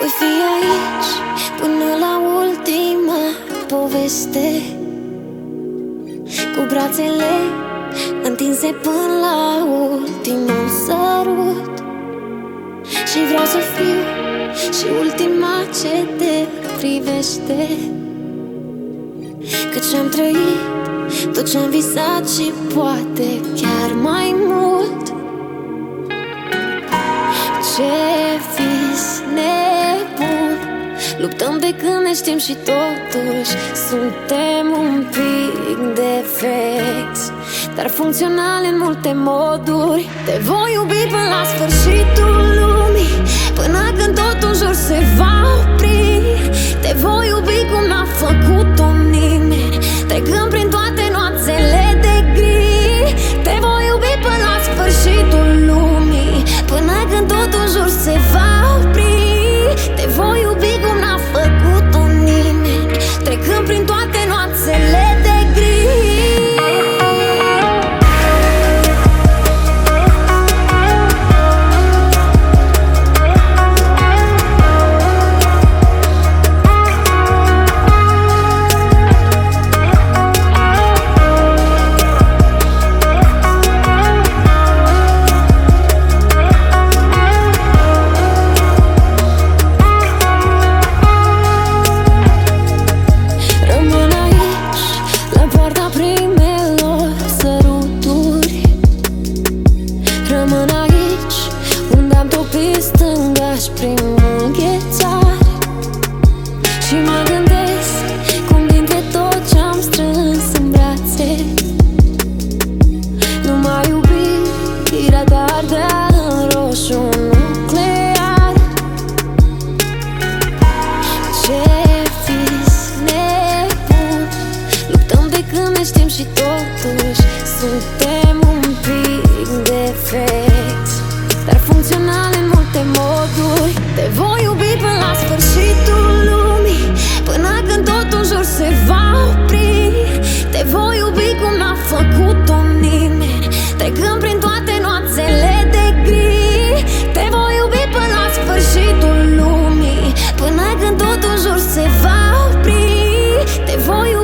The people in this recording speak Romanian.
Voi fi aici până la ultima poveste. Cu brațele întinse până la ultimul sărut. Și vreau să fiu și ultima ce te privește. Căci am trăit tot ce-am visat și poate chiar mai mult. Ce Luptăm de când ne știm și totuși Suntem un pic defecți. Dar funcțional în multe moduri. Te voi iubi până la sfârșitul lumii. Până când totul în jur se Rămân aici, unde am topit stânga și primul ghețar Și mă gândesc cum dintre tot ce-am strâns în brațe. Nu mai iubirea ta ardea în roșu nuclear. Ce vis nebun Luptăm de când ne știm și totuși Suntem un pic defect Dar funcțional în multe moduri. Te voi iubi până la sfârșitul lumii Până când tot în jur se va opri. Te voi iubi cum n-a făcut-o nimeni Trecând prin toate noaptele de gri. Te voi iubi până la sfârșitul lumii Până când tot în jur se va opri. Te voi iubi